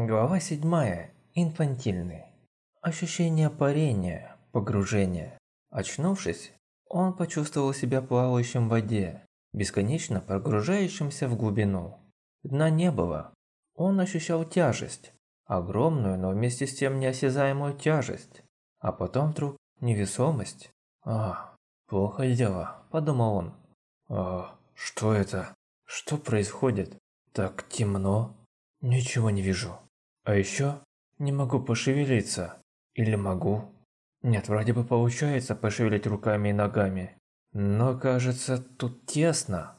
Глава 7. Инфантильный. Ощущение парения, погружения. Очнувшись, он почувствовал себя плавающим в воде, бесконечно погружающимся в глубину. Дна не было. Он ощущал тяжесть, огромную, но вместе с тем неосязаемую тяжесть. А потом вдруг невесомость. «А, плохо дело», – подумал он. «А, что это? Что происходит? Так темно. Ничего не вижу. А еще не могу пошевелиться. Или могу? Нет, вроде бы получается пошевелить руками и ногами. Но кажется, тут тесно.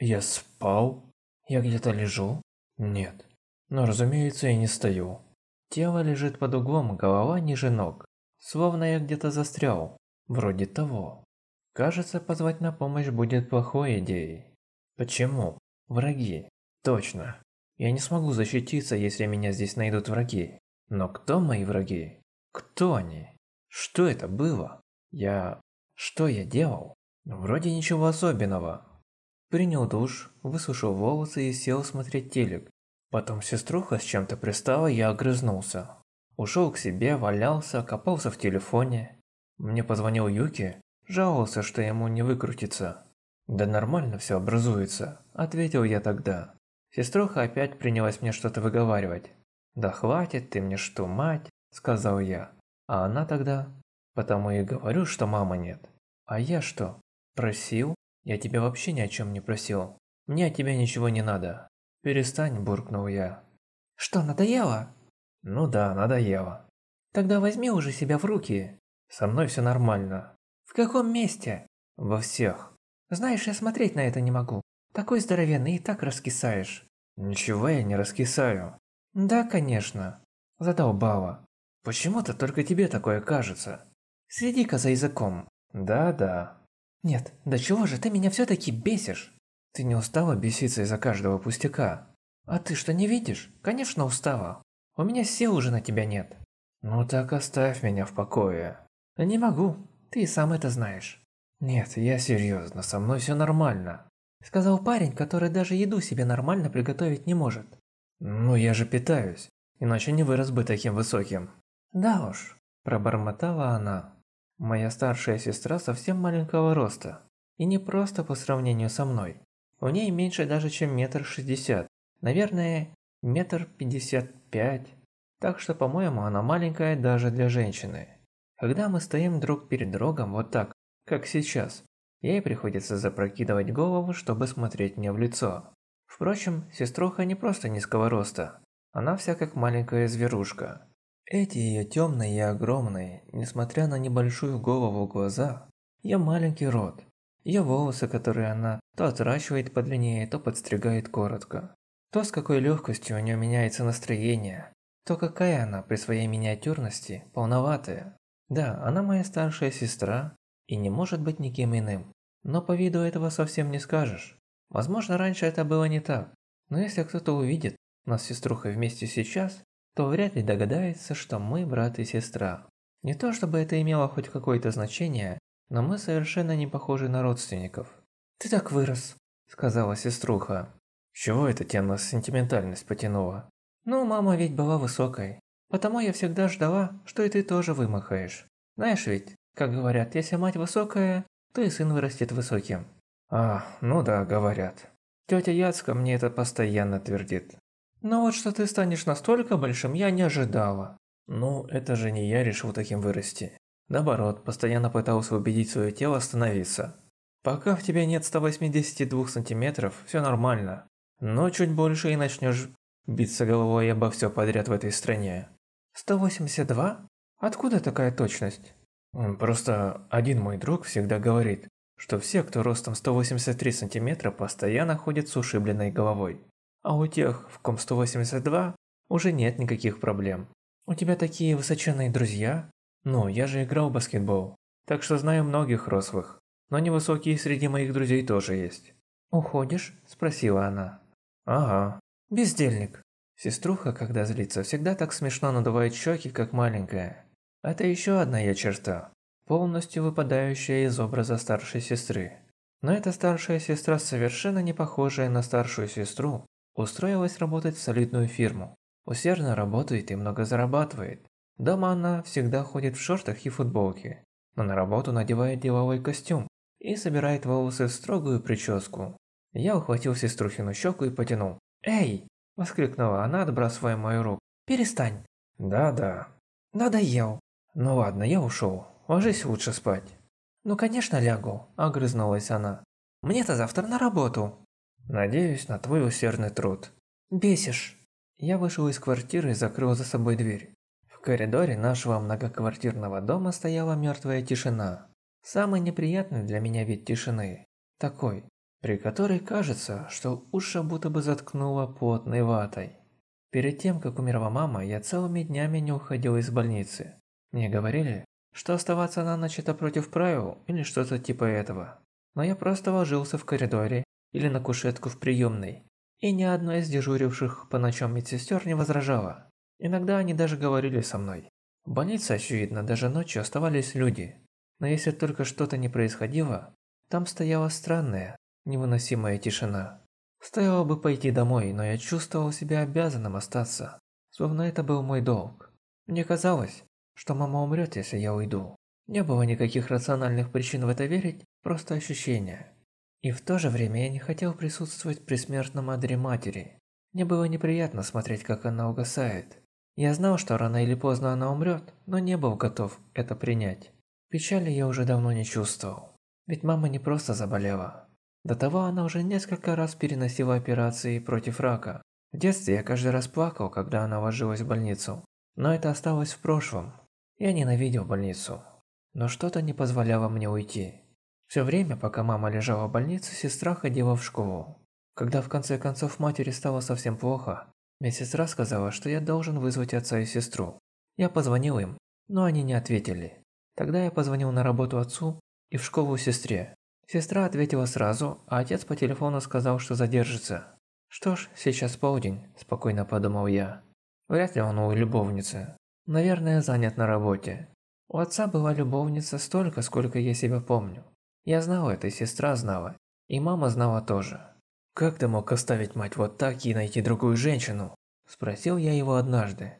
Я спал? Я где-то лежу? Нет. Но разумеется, я не стою. Тело лежит под углом, голова ниже ног. Словно я где-то застрял. Вроде того. Кажется, позвать на помощь будет плохой идеей. Почему? Враги. Точно. Я не смогу защититься, если меня здесь найдут враги. Но кто мои враги? Кто они? Что это было? Я... Что я делал? Вроде ничего особенного. Принял душ, высушил волосы и сел смотреть телек. Потом сеструха с чем-то пристала, я огрызнулся. Ушел к себе, валялся, копался в телефоне. Мне позвонил Юки, жаловался, что ему не выкрутиться. «Да нормально все образуется», – ответил я тогда. Сеструха опять принялась мне что-то выговаривать. «Да хватит, ты мне что, мать?» – сказал я. А она тогда... «Потому и говорю, что мамы нет». «А я что? Просил? Я тебя вообще ни о чем не просил. Мне от тебя ничего не надо». «Перестань», – буркнул я. «Что, надоело?» «Ну да, надоело». «Тогда возьми уже себя в руки». «Со мной все нормально». «В каком месте?» «Во всех». «Знаешь, я смотреть на это не могу. Такой здоровенный и так раскисаешь». «Ничего я не раскисаю». «Да, конечно». Задолбала. «Почему-то только тебе такое кажется». «Следи-ка за языком». «Да-да». «Нет, да чего же ты меня все-таки бесишь?» «Ты не устала беситься из-за каждого пустяка?» «А ты что, не видишь? Конечно устала. У меня сил уже на тебя нет». «Ну так оставь меня в покое». «Не могу, ты и сам это знаешь». «Нет, я серьезно, со мной все нормально». Сказал парень, который даже еду себе нормально приготовить не может. Ну я же питаюсь, иначе не вырос бы таким высоким. Да уж, пробормотала она. Моя старшая сестра совсем маленького роста. И не просто по сравнению со мной. У ней меньше даже, чем метр шестьдесят. Наверное, метр пятьдесят пять. Так что, по-моему, она маленькая даже для женщины. Когда мы стоим друг перед другом вот так, как сейчас, Ей приходится запрокидывать голову, чтобы смотреть мне в лицо. Впрочем, сеструха не просто низкого роста. Она вся как маленькая зверушка. Эти ее темные и огромные, несмотря на небольшую голову глаза, ее маленький рот, ее волосы, которые она то отращивает подлиннее, то подстригает коротко, то с какой легкостью у нее меняется настроение, то какая она при своей миниатюрности полноватая. Да, она моя старшая сестра и не может быть никем иным. Но по виду этого совсем не скажешь. Возможно, раньше это было не так. Но если кто-то увидит нас с сеструхой вместе сейчас, то вряд ли догадается, что мы брат и сестра. Не то чтобы это имело хоть какое-то значение, но мы совершенно не похожи на родственников. «Ты так вырос», – сказала сеструха. Чего это тебя на сентиментальность потянула? Ну, мама ведь была высокой. Потому я всегда ждала, что и ты тоже вымахаешь. Знаешь ведь, как говорят, если мать высокая, то и сын вырастет высоким. А, ну да, говорят. Тетя Яцка мне это постоянно твердит. Но вот что ты станешь настолько большим, я не ожидала. Ну, это же не я решил таким вырасти. Наоборот, постоянно пытался убедить свое тело остановиться. Пока в тебе нет 182 сантиметров, все нормально. Но чуть больше и начнешь биться головой обо все подряд в этой стране. 182? Откуда такая точность? Просто один мой друг всегда говорит, что все, кто ростом 183 сантиметра, постоянно ходят с ушибленной головой. А у тех, в ком 182, уже нет никаких проблем. У тебя такие высоченные друзья? Ну, я же играл в баскетбол, так что знаю многих рослых. Но невысокие среди моих друзей тоже есть. «Уходишь?» – спросила она. «Ага». «Бездельник». Сеструха, когда злится, всегда так смешно надувает щеки, как маленькая. Это еще одна ее черта, полностью выпадающая из образа старшей сестры. Но эта старшая сестра, совершенно не похожая на старшую сестру, устроилась работать в солидную фирму. усердно работает и много зарабатывает. Дома она всегда ходит в шортах и футболке, но на работу надевает деловой костюм и собирает волосы в строгую прическу. Я ухватил сеструхину щеку и потянул. «Эй!» – воскликнула она, отбрасывая мою руку. «Перестань!» «Да-да». «Надоел!» «Ну ладно, я ушел. Ложись лучше спать». «Ну конечно лягу», – огрызнулась она. «Мне-то завтра на работу». «Надеюсь на твой усердный труд». «Бесишь». Я вышел из квартиры и закрыл за собой дверь. В коридоре нашего многоквартирного дома стояла мертвая тишина. Самый неприятный для меня вид тишины. Такой, при которой кажется, что уши будто бы заткнуло плотной ватой. Перед тем, как умерла мама, я целыми днями не уходил из больницы. Мне говорили, что оставаться на ночь это против правил или что-то типа этого. Но я просто ложился в коридоре или на кушетку в приемной, и ни одна из дежуривших по ночам медсестер не возражала. Иногда они даже говорили со мной. В больнице, очевидно, даже ночью оставались люди. Но если только что-то не происходило, там стояла странная, невыносимая тишина. Стоило бы пойти домой, но я чувствовал себя обязанным остаться, словно это был мой долг. Мне казалось, что мама умрет, если я уйду. Не было никаких рациональных причин в это верить, просто ощущения. И в то же время я не хотел присутствовать при смертном адре матери. Мне было неприятно смотреть, как она угасает. Я знал, что рано или поздно она умрет, но не был готов это принять. Печали я уже давно не чувствовал. Ведь мама не просто заболела. До того она уже несколько раз переносила операции против рака. В детстве я каждый раз плакал, когда она ложилась в больницу. Но это осталось в прошлом. Я ненавидел больницу, но что-то не позволяло мне уйти. Все время, пока мама лежала в больнице, сестра ходила в школу. Когда в конце концов матери стало совсем плохо, медсестра сказала, что я должен вызвать отца и сестру. Я позвонил им, но они не ответили. Тогда я позвонил на работу отцу и в школу сестре. Сестра ответила сразу, а отец по телефону сказал, что задержится. Что ж, сейчас полдень, спокойно подумал я. Вряд ли он у любовницы. Наверное, занят на работе. У отца была любовница столько, сколько я себя помню. Я знал это, и сестра знала, и мама знала тоже. «Как ты мог оставить мать вот так и найти другую женщину?» Спросил я его однажды.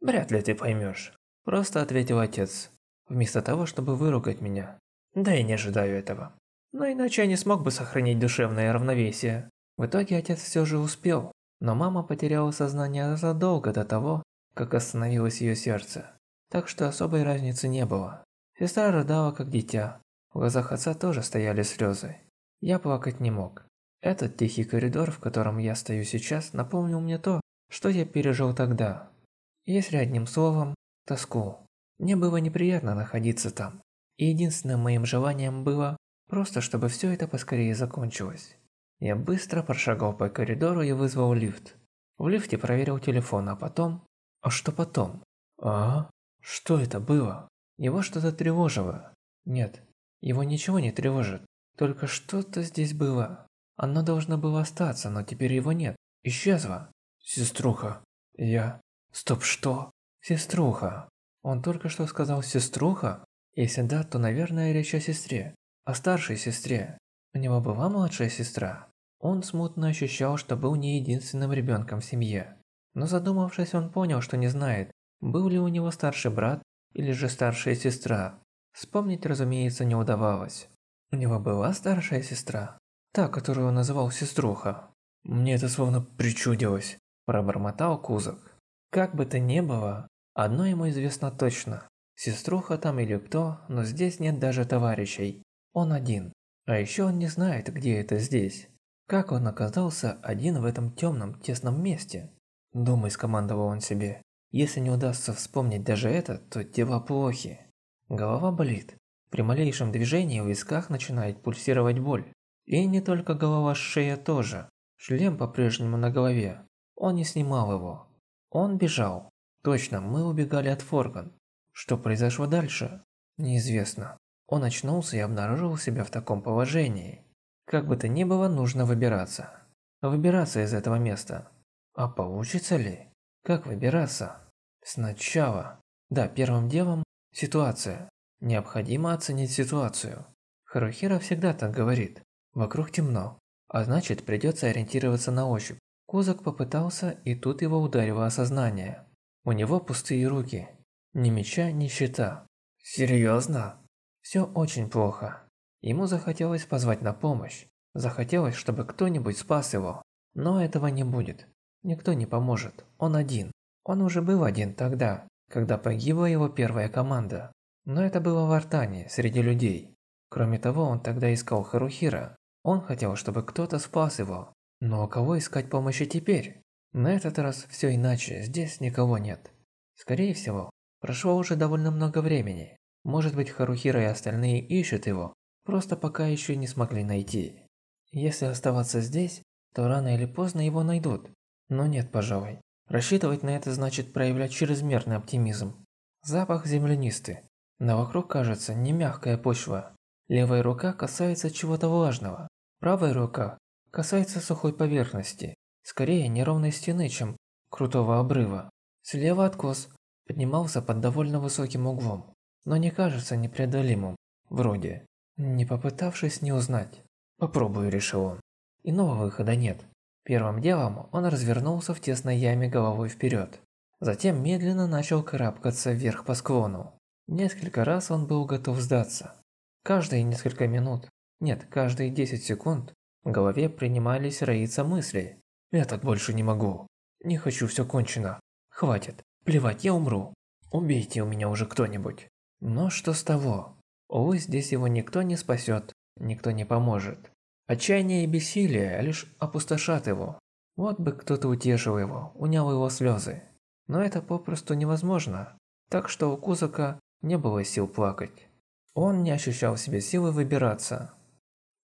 «Вряд ли ты поймешь», – просто ответил отец, вместо того, чтобы выругать меня. Да и не ожидаю этого. Но иначе я не смог бы сохранить душевное равновесие. В итоге отец все же успел, но мама потеряла сознание задолго до того, как остановилось ее сердце. Так что особой разницы не было. Сестра рыдала как дитя. В глазах отца тоже стояли слезы. Я плакать не мог. Этот тихий коридор, в котором я стою сейчас, напомнил мне то, что я пережил тогда. Если одним словом, тоску. Мне было неприятно находиться там. И единственным моим желанием было просто, чтобы все это поскорее закончилось. Я быстро прошагал по коридору и вызвал лифт. В лифте проверил телефон, а потом а что потом? А? Что это было? Его что-то тревожило. Нет, его ничего не тревожит. Только что-то здесь было. Оно должно было остаться, но теперь его нет. Исчезло. Сеструха. Я... Стоп, что? Сеструха. Он только что сказал «сеструха»? Если да, то, наверное, речь о сестре. О старшей сестре. У него была младшая сестра. Он смутно ощущал, что был не единственным ребенком в семье. Но задумавшись, он понял, что не знает, был ли у него старший брат или же старшая сестра. Вспомнить, разумеется, не удавалось. У него была старшая сестра, та, которую он называл сеструха. Мне это словно причудилось, пробормотал Кузок. Как бы то ни было, одно ему известно точно. Сеструха там или кто, но здесь нет даже товарищей. Он один. А еще он не знает, где это здесь. Как он оказался один в этом темном, тесном месте? Думай, скомандовал он себе. Если не удастся вспомнить даже это, то дела плохи. Голова болит. При малейшем движении в висках начинает пульсировать боль. И не только голова, шея тоже. Шлем по-прежнему на голове. Он не снимал его. Он бежал. Точно, мы убегали от Форган. Что произошло дальше? Неизвестно. Он очнулся и обнаружил себя в таком положении. Как бы то ни было, нужно выбираться. Выбираться из этого места. А получится ли? Как выбираться? Сначала. Да, первым делом ситуация. Необходимо оценить ситуацию. Харухира всегда так говорит. Вокруг темно, а значит придется ориентироваться на ощупь. Кузак попытался, и тут его ударило осознание. У него пустые руки. Ни меча, ни щита. Серьезно? Все очень плохо. Ему захотелось позвать на помощь. Захотелось, чтобы кто-нибудь спас его. Но этого не будет. Никто не поможет. Он один. Он уже был один тогда, когда погибла его первая команда. Но это было в Артане, среди людей. Кроме того, он тогда искал Харухира. Он хотел, чтобы кто-то спас его. Но кого искать помощи теперь? На этот раз все иначе, здесь никого нет. Скорее всего, прошло уже довольно много времени. Может быть, Харухира и остальные ищут его, просто пока еще не смогли найти. Если оставаться здесь, то рано или поздно его найдут. Но нет, пожалуй. Рассчитывать на это значит проявлять чрезмерный оптимизм. Запах землянистый. Но вокруг кажется не мягкая почва. Левая рука касается чего-то влажного. Правая рука касается сухой поверхности. Скорее неровной стены, чем крутого обрыва. Слева откос поднимался под довольно высоким углом, но не кажется непреодолимым, вроде. Не попытавшись не узнать. Попробую, решил он. Иного выхода нет. Первым делом он развернулся в тесной яме головой вперед. Затем медленно начал карабкаться вверх по склону. Несколько раз он был готов сдаться. Каждые несколько минут, нет, каждые 10 секунд, в голове принимались роиться мысли. «Я так больше не могу. Не хочу, все кончено. Хватит. Плевать, я умру. Убейте у меня уже кто-нибудь». Но что с того? Увы, здесь его никто не спасет, никто не поможет. Отчаяние и бессилие лишь опустошат его. Вот бы кто-то утешил его, унял его слезы. Но это попросту невозможно. Так что у Кузака не было сил плакать. Он не ощущал в себе силы выбираться.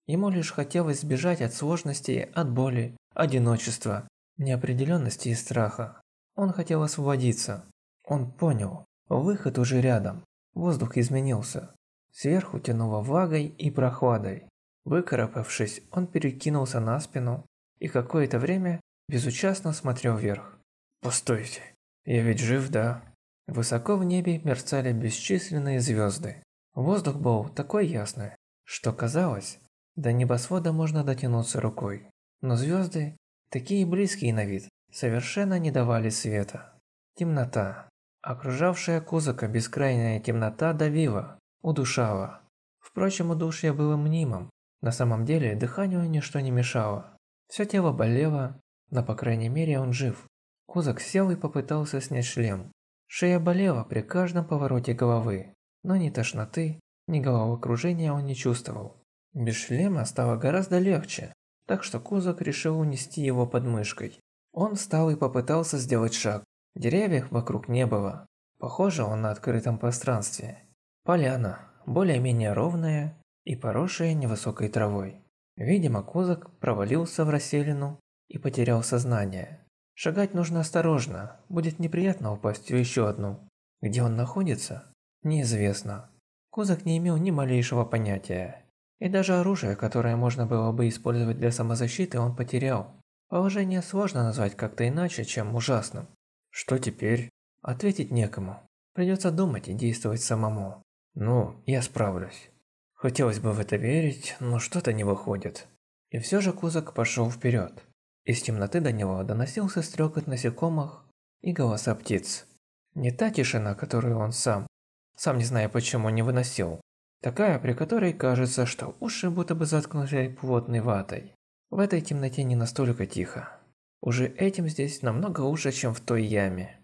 Ему лишь хотелось сбежать от сложностей, от боли, одиночества, неопределенности и страха. Он хотел освободиться. Он понял, выход уже рядом. Воздух изменился. Сверху тянуло влагой и прохладой. Выкарабкавшись, он перекинулся на спину и какое-то время безучастно смотрел вверх. «Постойте, я ведь жив, да?» Высоко в небе мерцали бесчисленные звезды. Воздух был такой ясный, что казалось, до небосвода можно дотянуться рукой. Но звезды, такие близкие на вид, совершенно не давали света. Темнота. Окружавшая Кузака бескрайняя темнота давила, удушала. Впрочем, удушье было мнимым, на самом деле, дыханию ничто не мешало. Все тело болело, но по крайней мере он жив. Кузак сел и попытался снять шлем. Шея болела при каждом повороте головы, но ни тошноты, ни головокружения он не чувствовал. Без шлема стало гораздо легче, так что Кузак решил унести его под мышкой. Он встал и попытался сделать шаг. Деревьев вокруг не было. Похоже, он на открытом пространстве. Поляна, более-менее ровная, и поросшая невысокой травой. Видимо, Козак провалился в расселину и потерял сознание. Шагать нужно осторожно, будет неприятно упасть в еще одну. Где он находится? Неизвестно. Козак не имел ни малейшего понятия. И даже оружие, которое можно было бы использовать для самозащиты, он потерял. Положение сложно назвать как-то иначе, чем ужасным. Что теперь? Ответить некому. Придется думать и действовать самому. Ну, я справлюсь. Хотелось бы в это верить, но что-то не выходит. И все же Кузак пошел вперед. Из темноты до него доносился стрекот насекомых и голоса птиц. Не та тишина, которую он сам, сам не зная почему, не выносил. Такая, при которой кажется, что уши будто бы заткнуты плотной ватой. В этой темноте не настолько тихо. Уже этим здесь намного лучше, чем в той яме.